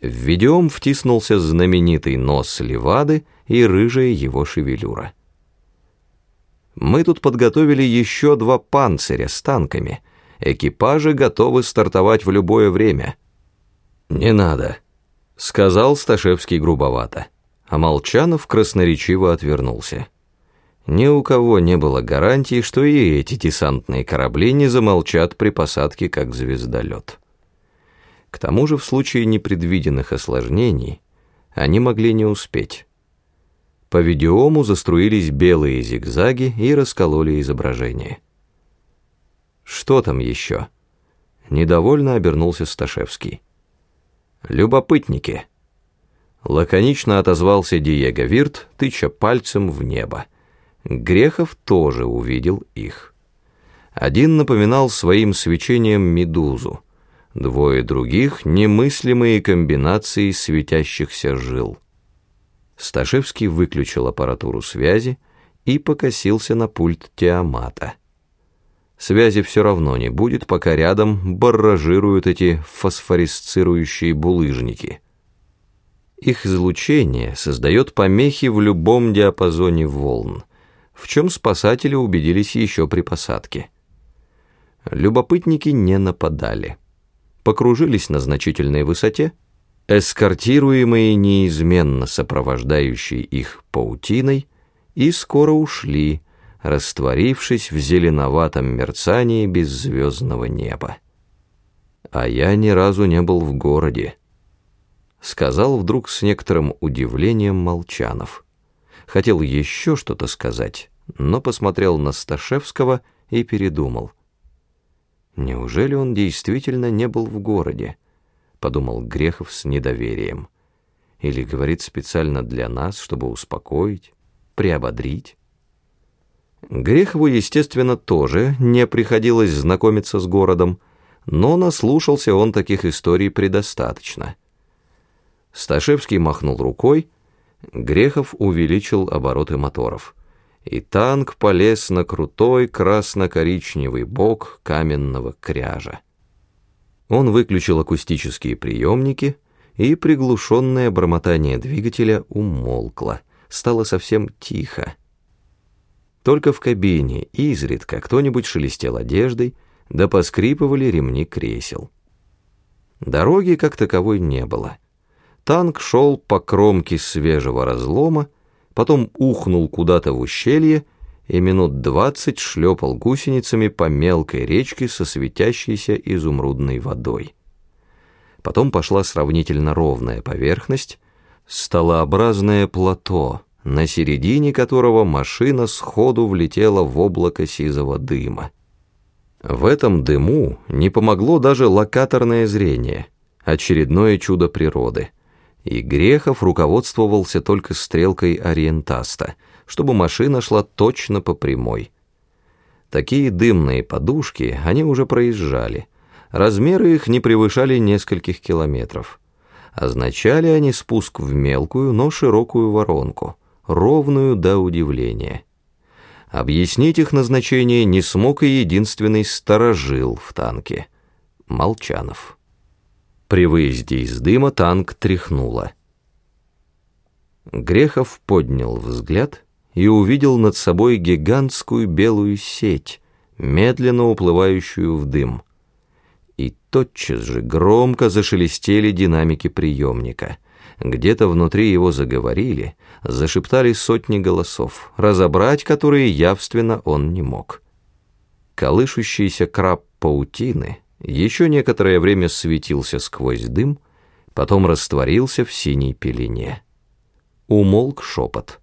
В видеом втиснулся знаменитый нос Левады и рыжая его шевелюра. Мы тут подготовили еще два панциря с танками. Экипажи готовы стартовать в любое время. «Не надо», — сказал Сташевский грубовато, а Молчанов красноречиво отвернулся. Ни у кого не было гарантии, что и эти десантные корабли не замолчат при посадке, как звездолет. К тому же в случае непредвиденных осложнений они могли не успеть. По видеому заструились белые зигзаги и раскололи изображение. «Что там еще?» Недовольно обернулся Сташевский. «Любопытники!» Лаконично отозвался Диего Вирт, тыча пальцем в небо. Грехов тоже увидел их. Один напоминал своим свечением медузу, двое других — немыслимые комбинации светящихся жил. Сташевский выключил аппаратуру связи и покосился на пульт Тиамата. Связи все равно не будет, пока рядом барражируют эти фосфорисцирующие булыжники. Их излучение создает помехи в любом диапазоне волн, в чем спасатели убедились еще при посадке. Любопытники не нападали. Покружились на значительной высоте — эскортируемые неизменно сопровождающие их паутиной, и скоро ушли, растворившись в зеленоватом мерцании беззвездного неба. «А я ни разу не был в городе», — сказал вдруг с некоторым удивлением Молчанов. Хотел еще что-то сказать, но посмотрел на Сташевского и передумал. Неужели он действительно не был в городе? подумал Грехов с недоверием. Или говорит специально для нас, чтобы успокоить, приободрить. Грехову, естественно, тоже не приходилось знакомиться с городом, но наслушался он таких историй предостаточно. Сташевский махнул рукой, Грехов увеличил обороты моторов, и танк полез на крутой красно-коричневый бок каменного кряжа. Он выключил акустические приемники, и приглушенное бормотание двигателя умолкло, стало совсем тихо. Только в кабине изредка кто-нибудь шелестел одеждой, да поскрипывали ремни кресел. Дороги как таковой не было. Танк шел по кромке свежего разлома, потом ухнул куда-то в ущелье и минут двадцать шлепал гусеницами по мелкой речке со светящейся изумрудной водой. Потом пошла сравнительно ровная поверхность, столообразное плато, на середине которого машина сходу влетела в облако сизого дыма. В этом дыму не помогло даже локаторное зрение, очередное чудо природы. И Грехов руководствовался только стрелкой ориентаста — чтобы машина шла точно по прямой. Такие дымные подушки они уже проезжали. Размеры их не превышали нескольких километров. Означали они спуск в мелкую, но широкую воронку, ровную до удивления. Объяснить их назначение не смог и единственный сторожил в танке — Молчанов. При выезде из дыма танк тряхнуло. Грехов поднял взгляд — и увидел над собой гигантскую белую сеть, медленно уплывающую в дым. И тотчас же громко зашелестели динамики приемника. Где-то внутри его заговорили, зашептали сотни голосов, разобрать которые явственно он не мог. Колышущийся краб паутины еще некоторое время светился сквозь дым, потом растворился в синей пелене. Умолк шепот.